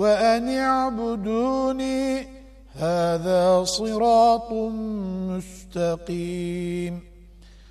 وأن اعبدوني هذا صراط مستقيم.